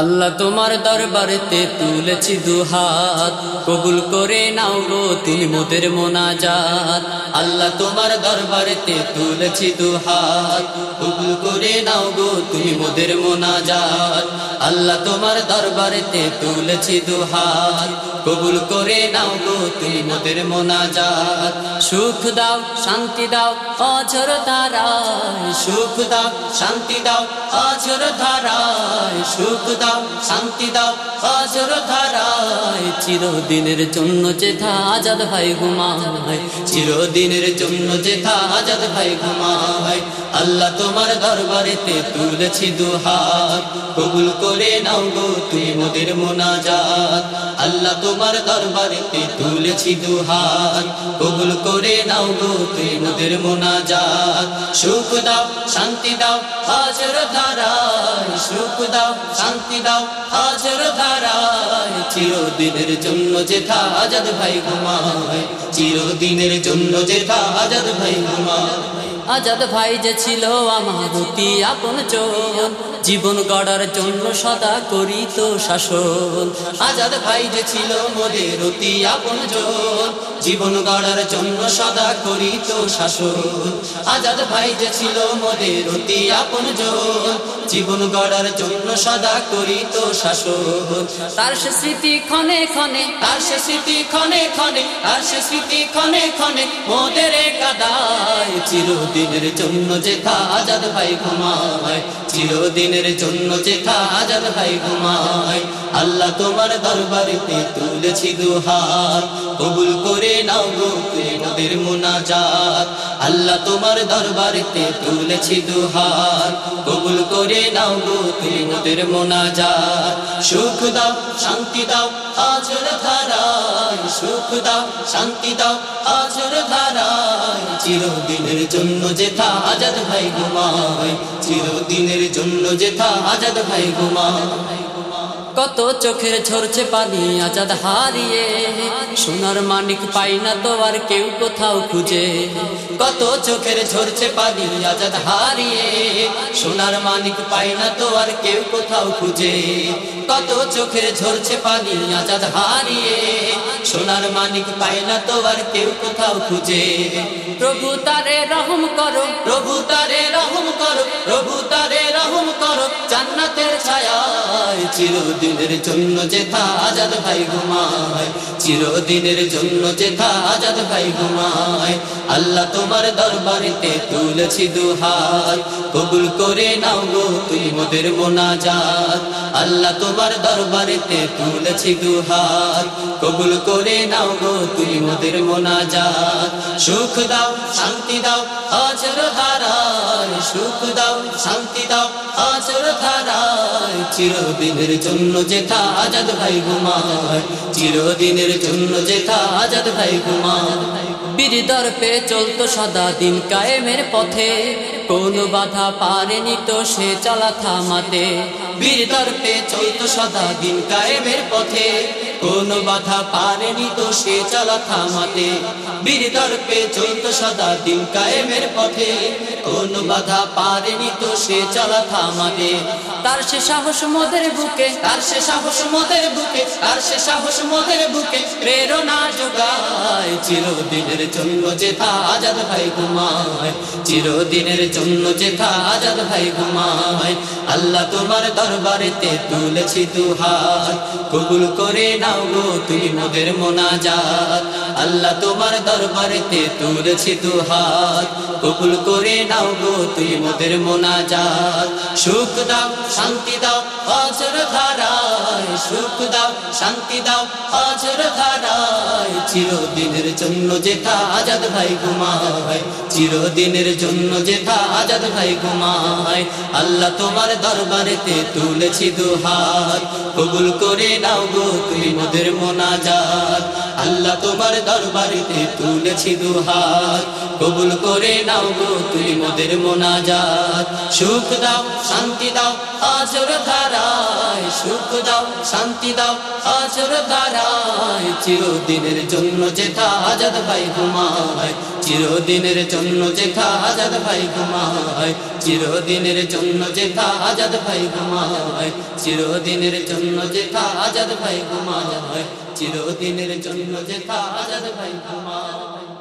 আল্লাহ তোমার দরবারেতে তুলেছি দুহাত। কবুল করে নাও গো তুমি মোদের মোনাজাত। আল্লাহ তোমার দরবারেতে তুলেছি দুহাত। কবুল করে নাও গো তুমি মোদের মোনাজাত। আল্লাহ তোমার দরবারেতে তুলেছি দুহাত। কবুল করে নাও গো তুমি মোদের মোনাজাত। সুখ দাও, শান্তি দাও, অঝর ধারায়। সুখ দাও, শান্তি দাও, অঝর ধারায়। সুখ দাও শান্তি দাও। অঝর ধারায় চিরদিনের জন্য যেথা আজাদ ভাই ঘুমায়। চিরদিনের জন্য যেথা আজাদ ভাই ঘুমায়। আল্লাহ তোমার দরবারেতে তুলেছি দুহাত। কবুল করে নাও গো তুমি মোদের মোনাজাত। আল্লাহ তোমার দরবারেতে তুলেছি দুহাত। কবুল করে নাও গো তুমি মোদের মোনাজাত। সুখ দাও, শান্তি দাও, হাজর ধারায় সুখ দাও, শান্তি দাও, হাজর ধারায় চিরদিনের জন্য যেথা আজাদ ভাই ঘুমায়, চিরদিনের জন্য যেথা আজাদ ভাই ঘুমায়। আজাদ ভাই যে ছিল আমার অতি আপন জন জীবন গড়ার জন্য সদা করি তো শাসন। আজাদ ভাই যে ছিল মোদের অতি আপন জন জীবন গড়ার জন্য সদা করি তো শাসন। আজাদ ভাই যে ছিল মোদের অতি আপন জন জীবন গড়ার জন্য সদা করি তো শাসন। তার সে স্মৃতি ক্ষণে ক্ষণে, তার সে স্মৃতি ক্ষণে ক্ষণে, তার সে স্মৃতি ক্ষণে ক্ষণে, মোদের চিরদিনের জন্য যেথা আজাদ ভাই ঘুমায়, চিরদিনের জন্য আজাদ ভাই ঘুমায়। আল্লাহ তোমার দরবারেতে তুলেছি দুহাত, কবুল করে নাও মোদের আল্লাহ তোমার দরবারেতে তুলেছি দুহাত, কবুল করে নাও গো মোনাজাত। সুখ দাও, শান্তি দাও, আজর ধারায়। সুখ দাও, শান্তি দাও, আজর ধারায়। চিরদিনের জন্য যেথা আজাদ ভাই ঘুমায়, চিরদিনের জন্য যেথা আজাদ ভাই ঘুমায়। কত চোখের ঝরছে পানি আজাদ হারিয়ে, সোনার মানিক পাই না তো আর কেউ কোথাও খুঁজে। কত চোখের ঝরছে পানি আজাদ হারিয়ে, সোনার মানিক পাই না তো আর কেউ কোথাও খুঁজে। কত চোখের ঝরছে পানি আজাদ হারিয়ে সোনার মানিক পাই না তো আর কেউ কোথাও খুঁজে। প্রভু তারে রহম করো প্রভু তারে রহম করো প্রভু তারে রহম করো জান্নাতের ছায়ায় চিরদিনের জন্য যেথা আজাদ ভাই ঘুমায়। চিরদিনের জন্য যেথা আজাদ ভাই ঘুমায়। আল্লাহ তোমার দরবারেতে তুলেছি দুহাত। কবুল করে নাও গো তুমি মোদের মোনাজাত। আল্লাহ তোমার দরবারেতে তুলেছি দুহাত। কবুল করে নাও গো তুমি মোদের মোনাজাত। সুখ দাও, শান্তি দাও, আজর ধারায়। সুখ দাও, শান্তি দাও, আজর ধারায়। চিরদিনের জন্য যেথা আজাদ ভাই ঘুমায়, চিরদিনের জন্য যেথা আজাদ ভাই ঘুমায়। বীর পে চলতো সদা দিন কায়েমের পথে, কোন বাধা পারেনি তো সে চলা থামাতে বীর দর্পে চলতো সদা দিন কায়েমের পথে কোন বাধা পারেনি তো সে চলা থামাতে। বীর চলতো সদা দিন কায়েমের পথে। বাধা পারেনি তো সে চলা থামাতে। তার সে সাহস মোদের বুকে, তার সে সাহস মোদের বুকে, তার সে সাহস মোদের বুকে প্রেরণা যোগায়। চিরদিনের জন্য যেথা আজাদ ভাই ঘুমায়, চিরদিনের জন্য যেথা আজাদ ভাই ঘুমায়। আল্লাহ তোমার দরবারেতে তুলেছি দুহাত। কবুল করে নাও গো তুমি মোদের মোনাজাত। আল্লাহ তোমার দরবারেতে তুলেছি দুহাত কবুল করে নাও গো তুমি মোদের মোনাজাত। সুখ দাও, শান্তি দাও, অজর ধারায়। সুখ দাও, শান্তি দাও, অজর ধারায়। চিরদিনের জন্য যেথা আজাদ ভাই ঘুমায়। চিরদিনের জন্য যেথা আজাদ ভাই ঘুমায়। আল্লাহ তোমার দরবারেতে তুলেছি দুহাত কবুল করে নাও গো তুমি মোদের মোনাজাত। আল্লাহ তোমার দরবারিতে তুলেছি দুহাত। কবুল করে নাও গো তুমি মোদের মোনাজাত। সুখ দাও, শান্তি দাও আজর ধারায় সুখ দাও, শান্তি দাও। আচর ধারায় চিরদিনের জন্য যেথা আজাদ ভাই ঘুমায়, চিরদিনের জন্য যেথা আজাদ ভাই ঘুমায়, চিরদিনের জন্য যেথা আজাদ ভাই ঘুমায়, চিরদিনের জন্য যেথা আজাদ ভাই ঘুমায়, চিরদিনের জন্য যেথা আজাদ ভাই ঘুমায়।